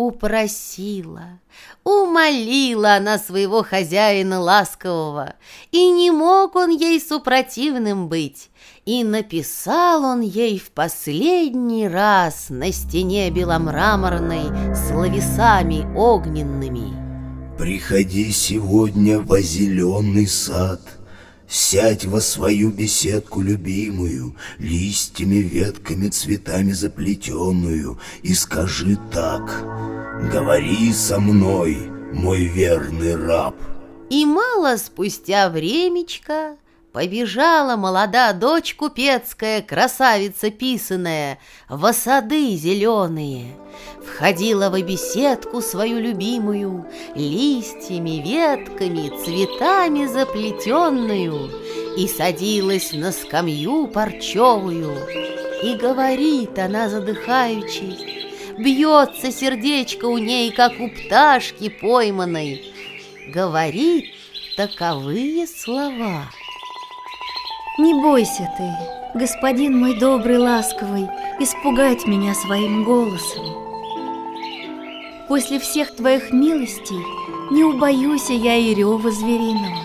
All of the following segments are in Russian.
Упросила, умолила она своего хозяина ласкового, и не мог он ей супротивным быть, и написал он ей в последний раз на стене беломраморной словесами огненными. «Приходи сегодня во зеленый сад — Сядь во свою беседку любимую, Листьями, ветками, цветами заплетенную, И скажи так, говори со мной, мой верный раб. И мало спустя времечко Побежала молода дочь купецкая, красавица писаная, в сады зеленые. Входила в беседку свою любимую, листьями, ветками, цветами заплетенную, и садилась на скамью парчевую. И говорит она, задыхаючись, бьется сердечко у ней, как у пташки пойманной. Говорит таковые слова — не бойся ты, господин мой добрый, ласковый, Испугать меня своим голосом. После всех твоих милостей Не убоюсь я и рева звериного.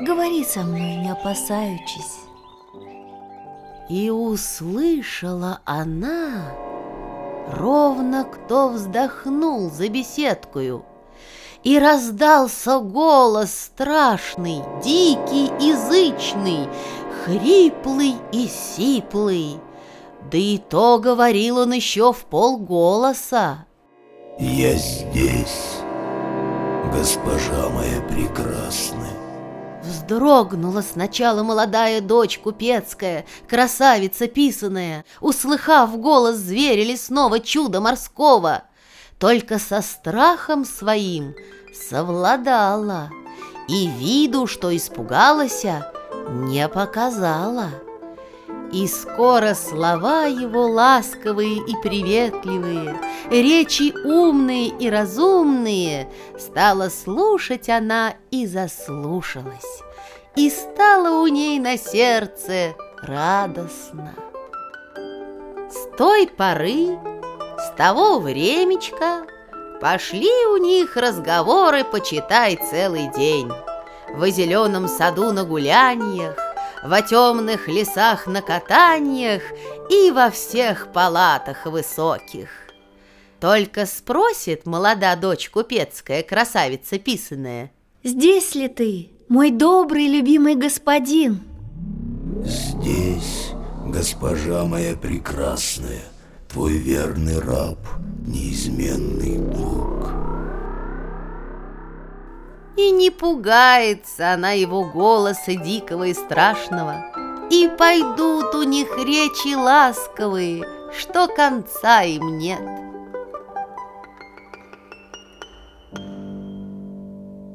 Говори со мной, не опасаючись. И услышала она, ровно кто вздохнул за беседкою — и раздался голос страшный, дикий, язычный, Хриплый и сиплый. Да и то говорил он еще в полголоса. «Я здесь, госпожа моя прекрасная». Вздрогнула сначала молодая дочь купецкая, красавица писаная, услыхав голос зверя лесного чуда морского — только со страхом своим совладала и виду, что испугалась, не показала. И скоро слова его ласковые и приветливые, Речи умные и разумные Стала слушать она и заслушалась, И стало у ней на сердце радостно. С той поры того времечка пошли у них разговоры, почитай, целый день. В зеленом саду на гуляниях, во темных лесах на катаниях и во всех палатах высоких. Только спросит молода дочь купецкая, красавица писаная. «Здесь ли ты, мой добрый любимый господин?» «Здесь, госпожа моя прекрасная», твой верный раб, неизменный друг. И не пугается она его голоса дикого и страшного, И пойдут у них речи ласковые, что конца им нет.